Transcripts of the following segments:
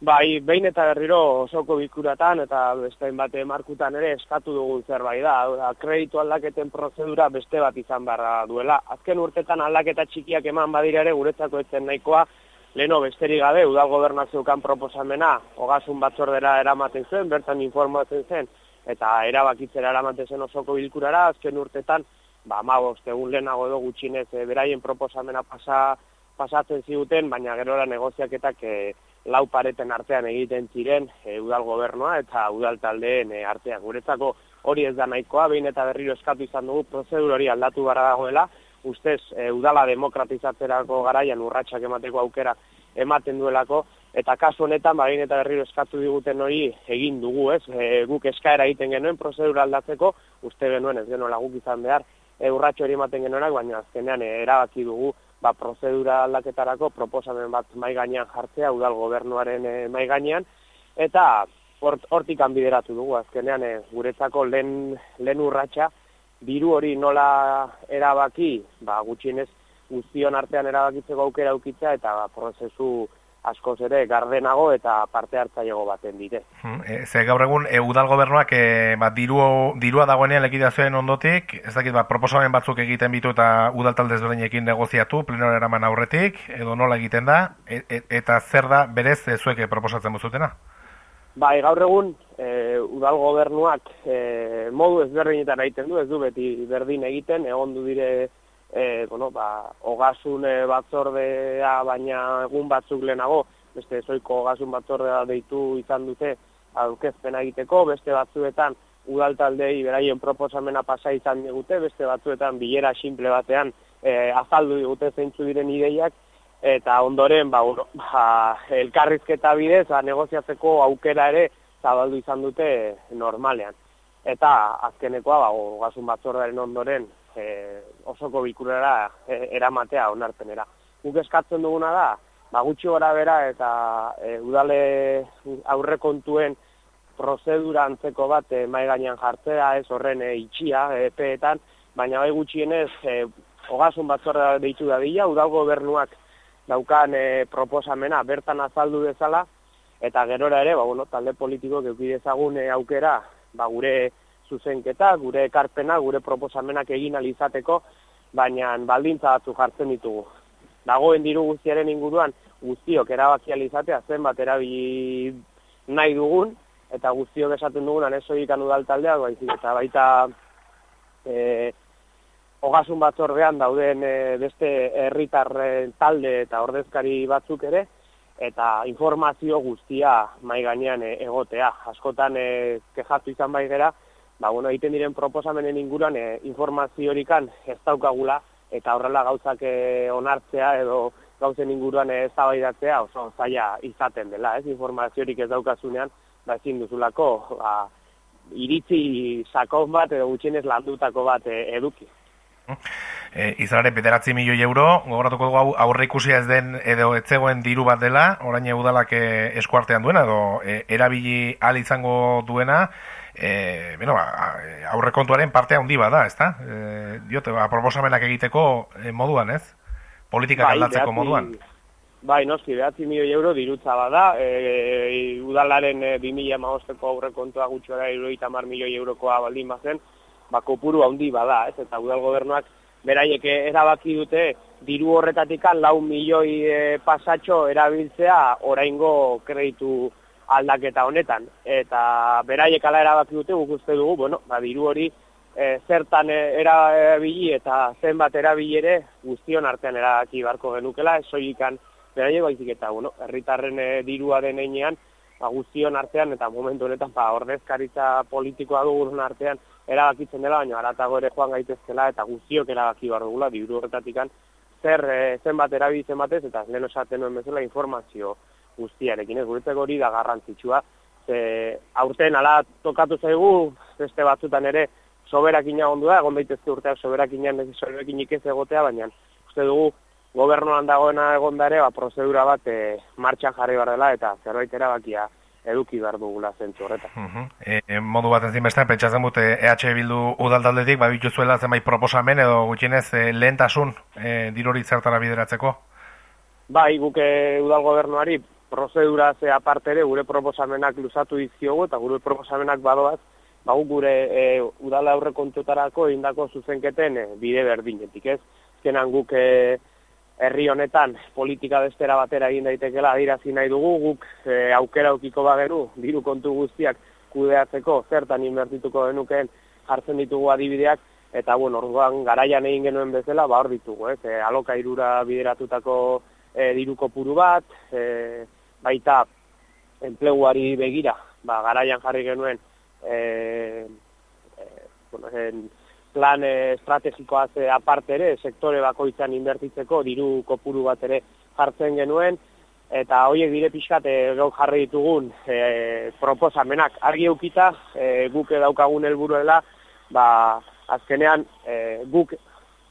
Bai, behin eta berriro osoko bikuratan eta beste bate markutan ere eskatu dugun zerbait da. da kreditu aldaketen prozedura beste bat izan barra duela. Azken urtetan aldaketa txikiak eman badira ere guretzako etzen nahikoa, leno besterik gabe, udal gobernaziokan proposamena, hogasun batzordera eramaten zen, bertan informatzen zen, eta erabakitzera eramaten zen osoko bilkurara, azken urtetan, ba, magoz, egun lehenago edo gutxinez, e, beraien proposamena pasa, pasatzen ziguten, baina gerora negoziaketak e, lau pareten artean egiten ziren e, udal gobernua eta udal taldeen e, artean. Guretzako hori ez da nahikoa, behin eta berriro eskatu izan dugu, prozedur hori aldatu gara dagoela, ustez e, udala demokratizatzerako garaian urratsak emateko aukera ematen duelako, eta kasu honetan, ba, behin eta berriro eskatu diguten hori egin dugu, ez? E, guk eskaera egiten genuen prozedura aldatzeko, uste genuen ez genuela guk izan behar, e, urratxo hori ematen genuenak, baina azkenean e, erabaki dugu ba, prozedura aldaketarako proposamen bat mai gainean jartzea udal gobernuaren e, mai gainean eta hortik bideratu dugu. Azkenean e, guretzako lehen, lehen urratsa diru hori nola erabaki ba gutxienez guztion artean erabakitzeko aukera ukitza eta ba, prozesu askoz ere gardenago eta parte hartzaileago baten dire. Hmm, e, ze gaur egun e, udal gobernuak e, ba, diru, dirua dagoenean lekidazioen ondotik, ez dakit ba, proposamen batzuk egiten bitu eta udal talde ezberdinekin negoziatu, plenora eraman aurretik, edo nola egiten da, e, e, eta zer da berez e, zuek proposatzen buzutena? Bai, gaur egun e, udal gobernuak e, modu ezberdinetan egiten du, ez du beti berdin egiten, egon du dire e, bueno, ba, ogasun e, batzordea baina egun batzuk lehenago, beste zoiko ogasun batzordea deitu izan dute aurkezpen egiteko, beste batzuetan udaltaldei beraien proposamena pasa izan digute, beste batzuetan bilera simple batean e, azaldu digute zeintzu diren ideiak, eta ondoren ba, ba, elkarrizketa bidez ba, negoziatzeko aukera ere zabaldu izan dute normalean. Eta azkenekoa, ba, ogasun batzordearen ondoren, e, osoko bikurera e, eramatea onarpenera. Guk eskatzen duguna da, ba, gutxi gora bera eta e, udale aurrekontuen prozedura antzeko bat e, mai gainean jartzea, ez horren e, itxia, epeetan, baina bai gutxienez, e, ogasun batzorra deitu da dila, udal gobernuak daukan e, proposamena bertan azaldu dezala, eta gerora ere, ba, bueno, talde politiko eukidezagune aukera, ba, gure zuzenketa, gure ekarpena, gure proposamenak egin alizateko, baina baldintza batzu jartzen ditugu. Dagoen diru guztiaren inguruan guztiok erabaki alizatea zenbat erabili nahi dugun, eta guztiok esaten dugunan ez hori ikan udaltaldea, baizik, eta baita e, ogasun batzordean dauden e, beste herritar e, talde eta ordezkari batzuk ere, eta informazio guztia mai gainean e, egotea. Askotan e, kejatu izan bai gera, ba, bueno, egiten diren proposamenen inguruan e, informazio horikan ez daukagula, eta horrela gauzak e, onartzea edo gauzen inguruan ez zabaidatzea oso zaila izaten dela, ez informazio horik ez daukazunean, ba, ezin duzulako, ba, iritzi sakon bat edo gutxienez landutako bat e, eduki. E, izanare, bederatzi milioi euro, gogoratuko dugu aurre ikusia ez den edo etzegoen diru bat dela, orain udalak eskuartean duena, edo e, erabili al izango duena, e, bueno, ba, aurrekontuaren parte handi bada, ezta? E, diote, ba, proposamenak egiteko e, moduan, ez? Politika bai, aldatzeko moduan. Bai, noski, behatzi milioi euro dirutza bada, e, udalaren e, 2000 maosteko aurrekontua gutxora iruita mar milioi eurokoa baldin bazen, ba, kopuru handi bada, ez? Eta udal gobernuak beraiek erabaki dute diru horretatikan lau milioi e, pasatxo erabiltzea oraingo kreditu aldaketa honetan. Eta beraiek ala erabaki dute guk uste dugu, bueno, ba, diru hori e, zertan erabili eta zenbat erabili ere guztion artean erabaki barko genukela, esoikan beraiek baizik eta, bueno, herritarren e, dirua denean, ba, guztion artean eta momentu honetan ba, ordezkaritza politikoa dugun artean erabakitzen dela, baina aratago ere joan gaitezkela eta guztiok erabaki bar dugula diru horretatikan zer e, zenbat erabili zenbatez eta lehen esaten nuen bezala informazio guztiarekin, ez guretzeko hori da garrantzitsua. Ze, aurten ala tokatu zaigu, beste batzutan ere, soberakina ondua, egon daitezke urteak soberakina soberakinik ez egotea, baina uste dugu gobernuan dagoena egondare, ba, prozedura bat e, martxan jarri behar dela, eta zerbait erabakia eduki behar dugula zentzu horretan. Uh e, modu bat enzin bestean, pentsatzen dute EH Bildu udaldaldetik, babitu zuela zenbait proposamen edo gutxienez e, lehentasun e, dirori zertara bideratzeko? Bai, guke udal gobernuari prozedura ze aparte ere gure proposamenak luzatu dizkiogu eta gure proposamenak badoaz, ba gure e, udala aurre kontutarako egindako zuzenketen e, bide berdinetik, ez? Azkenan guk e, herri honetan politika bestera batera egin daitekela adirazi nahi dugu, guk e, aukera ukiko bagenu, diru kontu guztiak kudeatzeko, zertan inbertituko denukeen jartzen ditugu adibideak, eta bueno, orduan garaian egin genuen bezala, ba hor ditugu, ez? E, aloka irura bideratutako e, diru kopuru bat, e, baita enpleguari begira, ba, garaian jarri genuen e, e, bueno, en, plan estrategikoaz aparte ere, sektore bakoitzan inbertitzeko diru kopuru bat ere jartzen genuen, eta hoiek dire pixkat e, gau jarri ditugun e, proposamenak. Argi eukita, e, guk daukagun helburuela, ba, azkenean e, guk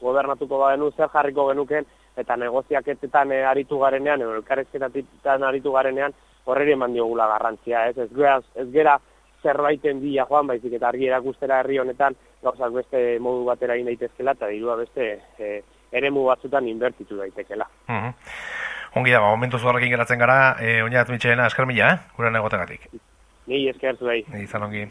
gobernatuko badenu zer jarriko genuken, eta negoziaketetan e, aritu garenean, edo elkarrezketatetan aritu garenean, horreri eman diogula garrantzia, ez? Ez gera, ez gera zerbaiten bila joan, baizik eta argi erakustera herri honetan, gauzak beste modu batera egin daitezkela, eta dirua beste e, eremu batzutan inbertitu daitekela. Uh Ongi da, momentu zuarrekin geratzen gara, e, oinat mitxeena, eskar mila, eh? Gura negotegatik. Ni eskertu behi. Izan ongi.